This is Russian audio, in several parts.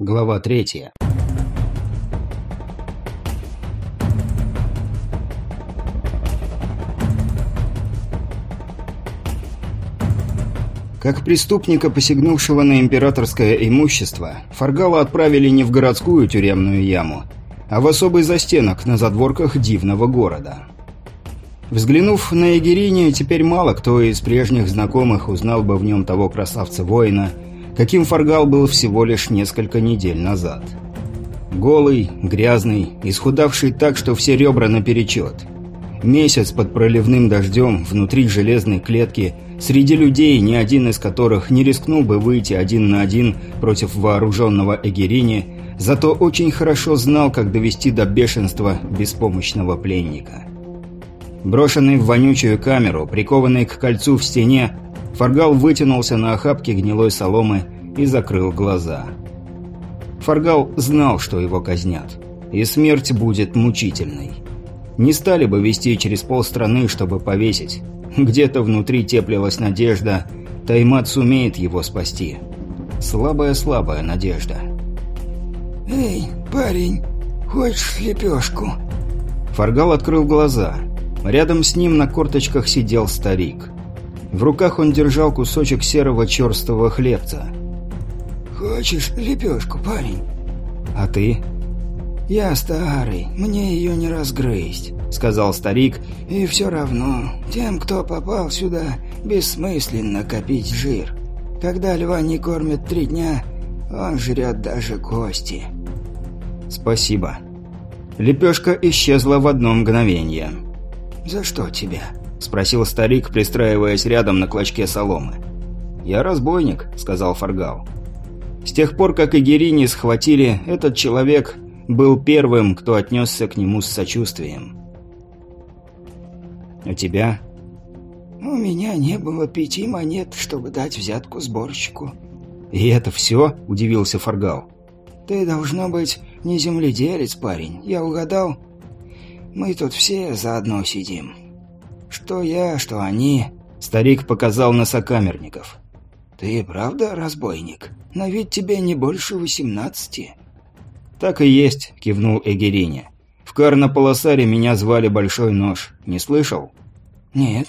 Глава третья. Как преступника, посягнувшего на императорское имущество, Фаргала отправили не в городскую тюремную яму, а в особый застенок на задворках дивного города. Взглянув на Егерине, теперь мало кто из прежних знакомых узнал бы в нем того красавца-воина, каким Фаргал был всего лишь несколько недель назад. Голый, грязный, исхудавший так, что все ребра наперечет. Месяц под проливным дождем, внутри железной клетки, среди людей, ни один из которых не рискнул бы выйти один на один против вооруженного Эгерини, зато очень хорошо знал, как довести до бешенства беспомощного пленника. Брошенный в вонючую камеру, прикованный к кольцу в стене, Фаргал вытянулся на охапке гнилой соломы и закрыл глаза. Фаргал знал, что его казнят, и смерть будет мучительной. Не стали бы вести через полстраны, чтобы повесить. Где-то внутри теплилась надежда, Таймат сумеет его спасти. Слабая-слабая надежда. «Эй, парень, хочешь лепешку?» Фаргал открыл глаза. Рядом с ним на корточках сидел старик. В руках он держал кусочек серого черстого хлебца. «Хочешь лепешку, парень?» «А ты?» «Я старый, мне ее не разгрызть», — сказал старик. «И все равно, тем, кто попал сюда, бессмысленно копить жир. Когда льва не кормят три дня, он жрет даже кости». «Спасибо». Лепешка исчезла в одно мгновение. «За что тебя?» – спросил старик, пристраиваясь рядом на клочке соломы. «Я разбойник», – сказал Фаргал. С тех пор, как Игерини схватили, этот человек был первым, кто отнесся к нему с сочувствием. «У тебя?» «У меня не было пяти монет, чтобы дать взятку сборщику». «И это все?» – удивился Фаргал. «Ты, должно быть, не земледелец, парень. Я угадал? Мы тут все заодно сидим. Что я, что они...» Старик показал на сокамерников. «Ты правда разбойник? На вид тебе не больше восемнадцати». «Так и есть», — кивнул Эгерине. «В Карна-Полосаре меня звали Большой Нож. Не слышал?» «Нет.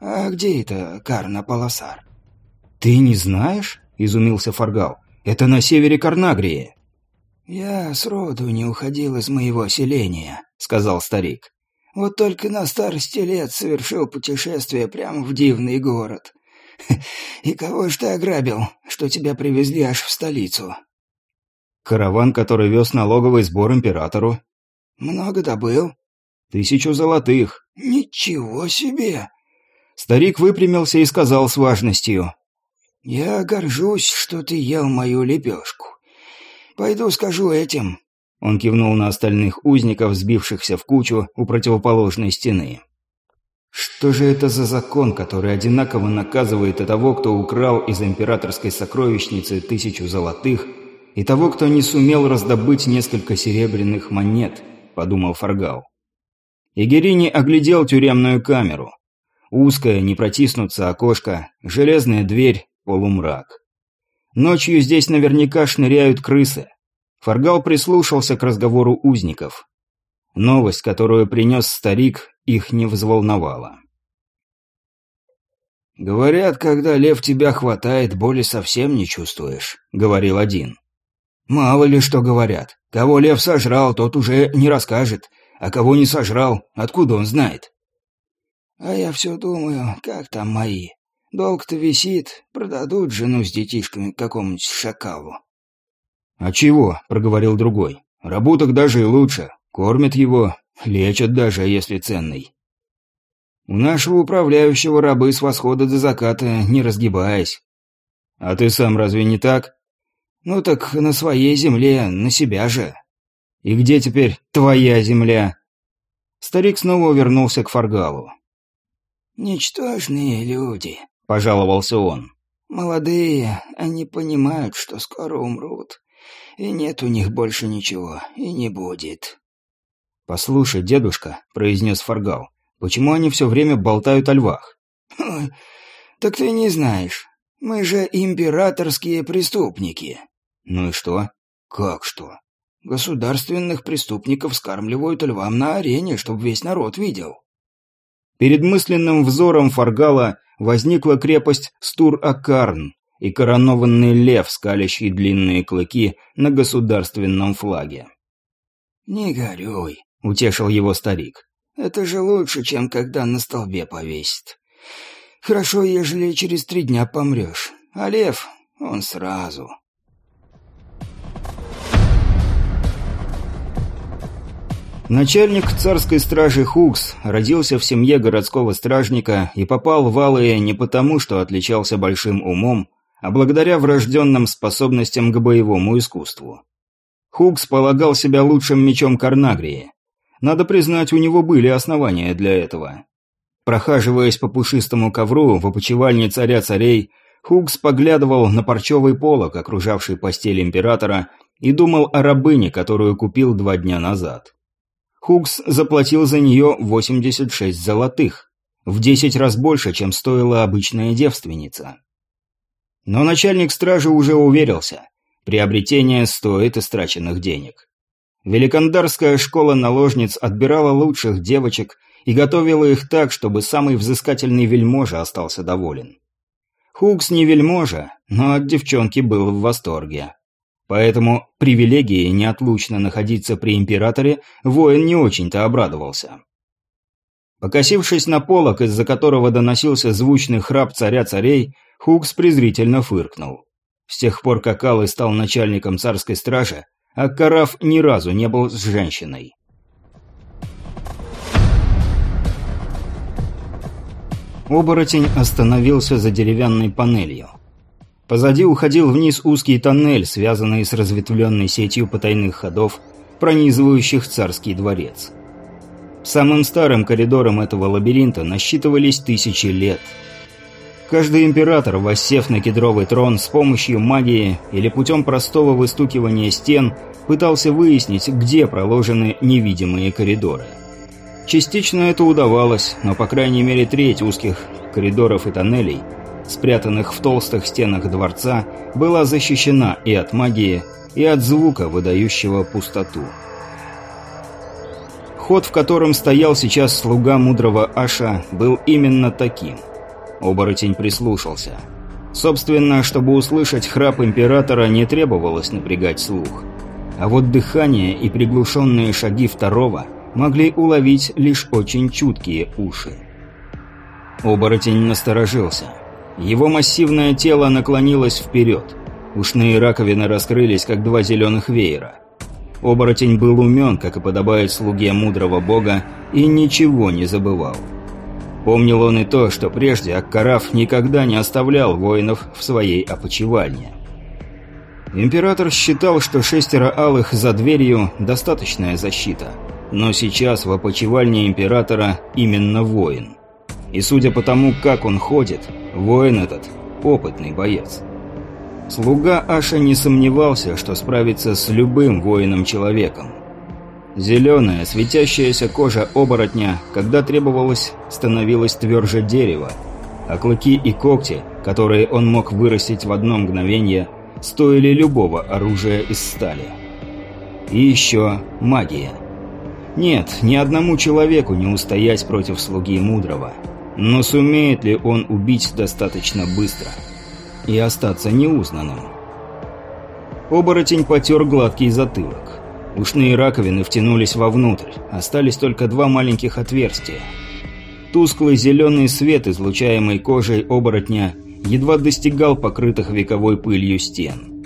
А где это Карна-Полосар?» «Ты не знаешь?» — изумился Фаргал. «Это на севере Карнагрии». «Я сроду не уходил из моего селения», — сказал старик. «Вот только на старости лет совершил путешествие прямо в дивный город. И кого ж ты ограбил, что тебя привезли аж в столицу?» «Караван, который вез налоговый сбор императору». «Много добыл?» «Тысячу золотых». «Ничего себе!» Старик выпрямился и сказал с важностью. «Я горжусь, что ты ел мою лепешку. Пойду скажу этим». Он кивнул на остальных узников, сбившихся в кучу у противоположной стены. Что же это за закон, который одинаково наказывает и того, кто украл из императорской сокровищницы тысячу золотых, и того, кто не сумел раздобыть несколько серебряных монет, подумал Фаргал. Игерини оглядел тюремную камеру. Узкое, не протиснуться окошко, железная дверь, полумрак. Ночью здесь наверняка шныряют крысы. Фаргал прислушался к разговору узников. Новость, которую принес старик, их не взволновала. «Говорят, когда лев тебя хватает, боли совсем не чувствуешь», — говорил один. «Мало ли что говорят. Кого лев сожрал, тот уже не расскажет, а кого не сожрал, откуда он знает?» «А я все думаю, как там мои? Долг-то висит, продадут жену с детишками какому-нибудь шакалу». «А чего?» — проговорил другой. «Работок даже и лучше. Кормят его, лечат даже, если ценный. У нашего управляющего рабы с восхода до заката, не разгибаясь. А ты сам разве не так? Ну так на своей земле, на себя же. И где теперь твоя земля?» Старик снова вернулся к Фаргалу. «Ничтожные люди», — пожаловался он. «Молодые, они понимают, что скоро умрут, и нет у них больше ничего, и не будет». «Послушай, дедушка», — произнес Фаргал, — «почему они все время болтают о львах?» «Ой, так ты не знаешь. Мы же императорские преступники». «Ну и что?» «Как что?» «Государственных преступников скармливают львам на арене, чтобы весь народ видел». Перед мысленным взором Фаргала возникла крепость Стур-Акарн и коронованный лев, скалящий длинные клыки на государственном флаге. «Не горюй», — утешил его старик. «Это же лучше, чем когда на столбе повесит. Хорошо, ежели через три дня помрешь, а лев, он сразу». Начальник царской стражи Хукс родился в семье городского стражника и попал в Алые не потому, что отличался большим умом, а благодаря врожденным способностям к боевому искусству. Хукс полагал себя лучшим мечом Карнагрии. Надо признать, у него были основания для этого. Прохаживаясь по пушистому ковру в опочивальне царя царей, Хукс поглядывал на парчевый полог, окружавший постель императора, и думал о рабыне, которую купил два дня назад. Хукс заплатил за нее 86 золотых, в 10 раз больше, чем стоила обычная девственница. Но начальник стражи уже уверился, приобретение стоит истраченных денег. Великандарская школа наложниц отбирала лучших девочек и готовила их так, чтобы самый взыскательный вельможа остался доволен. Хукс не вельможа, но от девчонки был в восторге. Поэтому привилегии неотлучно находиться при императоре воин не очень-то обрадовался. Покосившись на полок, из-за которого доносился звучный храп царя-царей, Хукс презрительно фыркнул. С тех пор, как Алый стал начальником царской стражи, Аккараф ни разу не был с женщиной. Оборотень остановился за деревянной панелью. Позади уходил вниз узкий тоннель, связанный с разветвленной сетью потайных ходов, пронизывающих царский дворец. Самым старым коридором этого лабиринта насчитывались тысячи лет. Каждый император, воссев на кедровый трон с помощью магии или путем простого выстукивания стен, пытался выяснить, где проложены невидимые коридоры. Частично это удавалось, но по крайней мере треть узких коридоров и тоннелей – спрятанных в толстых стенах дворца, была защищена и от магии, и от звука, выдающего пустоту. Ход, в котором стоял сейчас слуга мудрого Аша, был именно таким. Оборотень прислушался. Собственно, чтобы услышать храп императора, не требовалось напрягать слух. А вот дыхание и приглушенные шаги второго могли уловить лишь очень чуткие уши. Оборотень насторожился. Его массивное тело наклонилось вперед. Ушные раковины раскрылись, как два зеленых веера. Оборотень был умен, как и подобает слуге мудрого бога, и ничего не забывал. Помнил он и то, что прежде Аккараф никогда не оставлял воинов в своей опочивальне. Император считал, что шестеро алых за дверью – достаточная защита. Но сейчас в опочивальне императора именно воин. И судя по тому, как он ходит, Воин этот – опытный боец. Слуга Аша не сомневался, что справится с любым воином-человеком. Зеленая, светящаяся кожа оборотня, когда требовалось, становилась тверже дерева, а клыки и когти, которые он мог вырастить в одно мгновение, стоили любого оружия из стали. И еще магия. Нет, ни одному человеку не устоять против слуги мудрого – но сумеет ли он убить достаточно быстро и остаться неузнанным? Оборотень потер гладкий затылок. Ушные раковины втянулись вовнутрь, остались только два маленьких отверстия. Тусклый зеленый свет, излучаемый кожей оборотня, едва достигал покрытых вековой пылью стен.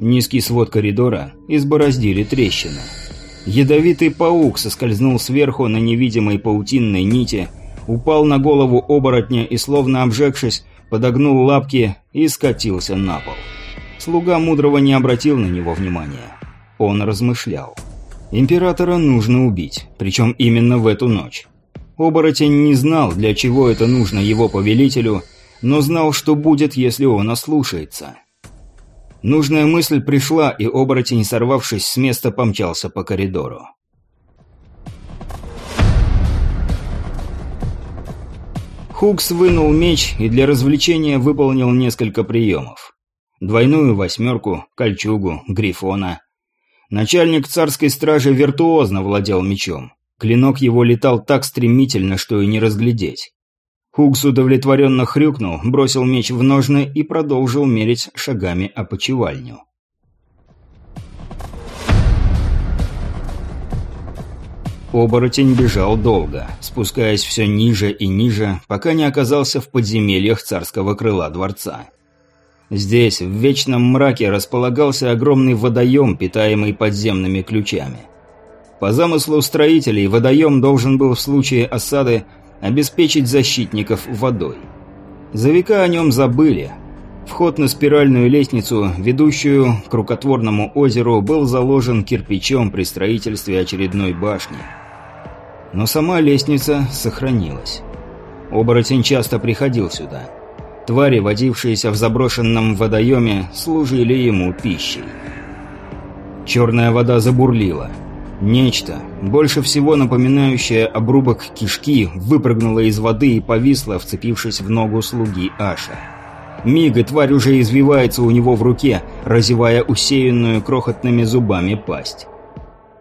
Низкий свод коридора избороздили трещины. Ядовитый паук соскользнул сверху на невидимой паутинной нити – упал на голову оборотня и, словно обжегшись, подогнул лапки и скатился на пол. Слуга мудрого не обратил на него внимания. Он размышлял. Императора нужно убить, причем именно в эту ночь. Оборотень не знал, для чего это нужно его повелителю, но знал, что будет, если он ослушается. Нужная мысль пришла, и оборотень, сорвавшись с места, помчался по коридору. Хукс вынул меч и для развлечения выполнил несколько приемов. Двойную восьмерку, кольчугу, грифона. Начальник царской стражи виртуозно владел мечом. Клинок его летал так стремительно, что и не разглядеть. Хугс удовлетворенно хрюкнул, бросил меч в ножны и продолжил мерить шагами опочивальню. Оборотень бежал долго, спускаясь все ниже и ниже, пока не оказался в подземельях царского крыла дворца. Здесь, в вечном мраке, располагался огромный водоем, питаемый подземными ключами. По замыслу строителей, водоем должен был в случае осады обеспечить защитников водой. За века о нем забыли. Вход на спиральную лестницу, ведущую к рукотворному озеру, был заложен кирпичом при строительстве очередной башни – но сама лестница сохранилась. Оборотень часто приходил сюда. Твари, водившиеся в заброшенном водоеме, служили ему пищей. Черная вода забурлила. Нечто, больше всего напоминающее обрубок кишки, выпрыгнуло из воды и повисло, вцепившись в ногу слуги Аша. Миг, и тварь уже извивается у него в руке, разевая усеянную крохотными зубами пасть.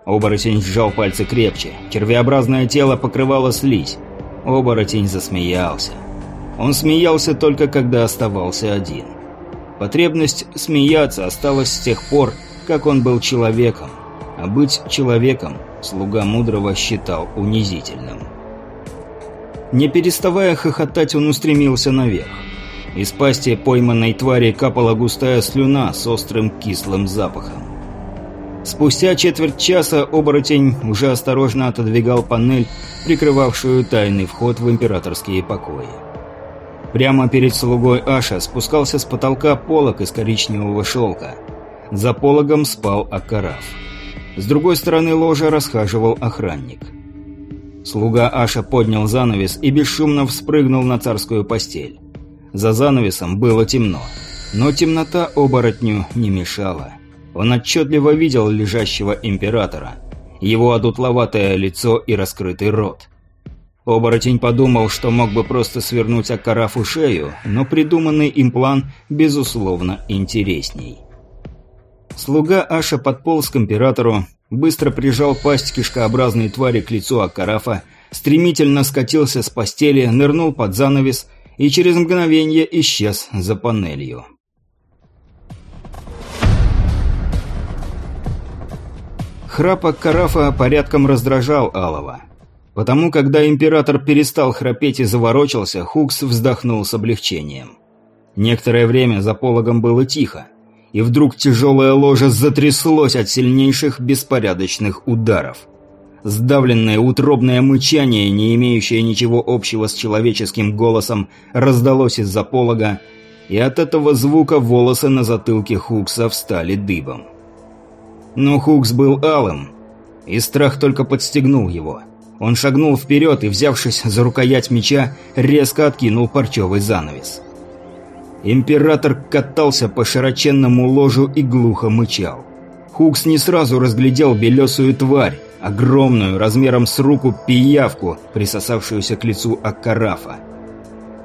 Оборотень сжал пальцы крепче. Червеобразное тело покрывало слизь. Оборотень засмеялся. Он смеялся только когда оставался один. Потребность смеяться осталась с тех пор, как он был человеком. А быть человеком слуга мудрого считал унизительным. Не переставая хохотать, он устремился наверх. Из пасти пойманной твари капала густая слюна с острым кислым запахом. Спустя четверть часа оборотень уже осторожно отодвигал панель, прикрывавшую тайный вход в императорские покои. Прямо перед слугой Аша спускался с потолка полог из коричневого шелка. За пологом спал Акараф. С другой стороны ложа расхаживал охранник. Слуга Аша поднял занавес и бесшумно вспрыгнул на царскую постель. За занавесом было темно, но темнота оборотню не мешала. Он отчетливо видел лежащего императора, его одутловатое лицо и раскрытый рот. Оборотень подумал, что мог бы просто свернуть Акарафу шею, но придуманный им план, безусловно, интересней. Слуга Аша подполз к императору, быстро прижал пасть кишкообразной твари к лицу Акарафа, стремительно скатился с постели, нырнул под занавес и через мгновение исчез за панелью. Храпок Карафа порядком раздражал Алова. Потому, когда император перестал храпеть и заворочился, Хукс вздохнул с облегчением. Некоторое время за пологом было тихо, и вдруг тяжелое ложе затряслось от сильнейших беспорядочных ударов. Сдавленное утробное мычание, не имеющее ничего общего с человеческим голосом, раздалось из-за полога, и от этого звука волосы на затылке Хукса встали дыбом. Но Хукс был алым, и страх только подстегнул его. Он шагнул вперед и, взявшись за рукоять меча, резко откинул парчевый занавес. Император катался по широченному ложу и глухо мычал. Хукс не сразу разглядел белесую тварь, огромную, размером с руку пиявку, присосавшуюся к лицу Аккарафа.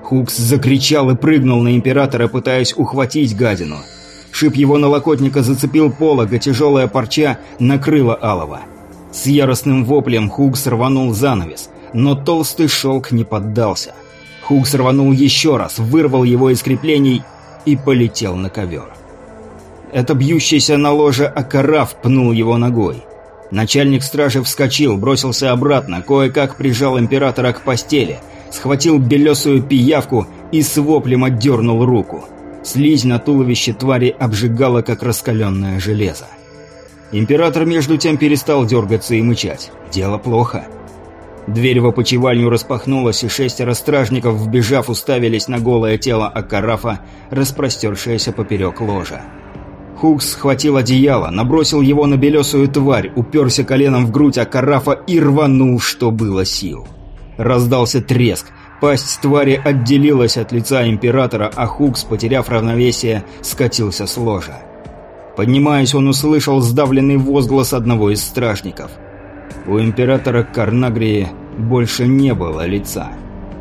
Хукс закричал и прыгнул на императора, пытаясь ухватить гадину – Шип его налокотника зацепил полог, а тяжелая парча накрыла Алова. С яростным воплем Хуг сорванул занавес, но толстый шелк не поддался. Хуг сорванул еще раз, вырвал его из креплений и полетел на ковер. Это бьющийся на ложе Акараф пнул его ногой. Начальник стражи вскочил, бросился обратно, кое-как прижал императора к постели, схватил белесую пиявку и с воплем отдернул руку. Слизь на туловище твари обжигала, как раскаленное железо. Император между тем перестал дергаться и мычать. Дело плохо. Дверь в опочивальню распахнулась, и шестеро стражников, вбежав, уставились на голое тело Акарафа, распростершееся поперек ложа. Хукс схватил одеяло, набросил его на белесую тварь, уперся коленом в грудь Акарафа и рванул, что было сил. Раздался треск, Пасть твари отделилась от лица императора, а Хукс, потеряв равновесие, скатился с ложа. Поднимаясь, он услышал сдавленный возглас одного из стражников. У императора Карнагрии больше не было лица.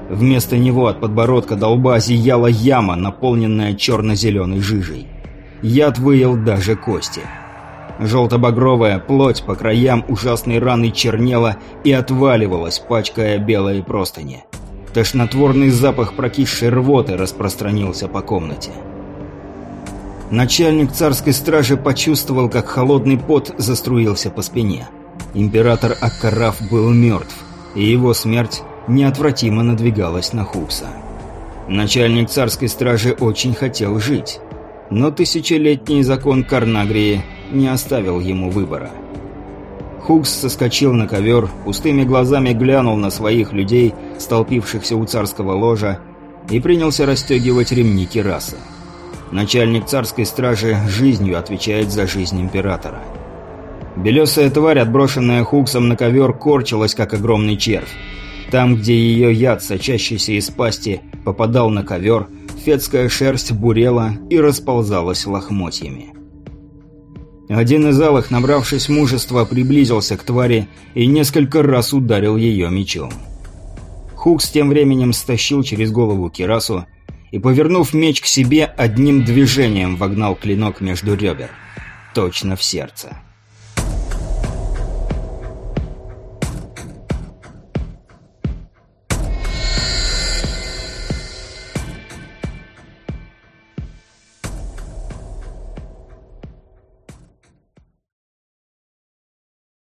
Вместо него от подбородка до лба зияла яма, наполненная черно-зеленой жижей. Яд выел даже кости. Желто-багровая плоть по краям ужасной раны чернела и отваливалась, пачкая белые простыни. Тошнотворный запах прокисшей рвоты распространился по комнате. Начальник царской стражи почувствовал, как холодный пот заструился по спине. Император Аккараф был мертв, и его смерть неотвратимо надвигалась на Хукса. Начальник царской стражи очень хотел жить, но тысячелетний закон Карнагрии не оставил ему выбора. Хукс соскочил на ковер, пустыми глазами глянул на своих людей, столпившихся у царского ложа, и принялся расстегивать ремни Кираса. Начальник царской стражи жизнью отвечает за жизнь императора. Белесая тварь, отброшенная Хуксом на ковер, корчилась, как огромный червь. Там, где ее яд, сочащийся из пасти, попадал на ковер, фетская шерсть бурела и расползалась лохмотьями. Один из алых, набравшись мужества, приблизился к твари и несколько раз ударил ее мечом. Хукс тем временем стащил через голову Кирасу и, повернув меч к себе, одним движением вогнал клинок между ребер. Точно в сердце.